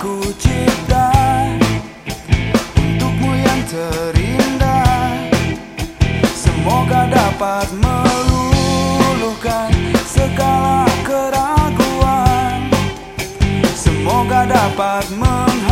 ku cipta Untukmu yang terindah. Semoga dapat meluluhkan segala keraguan. Semoga dapat meluluhkan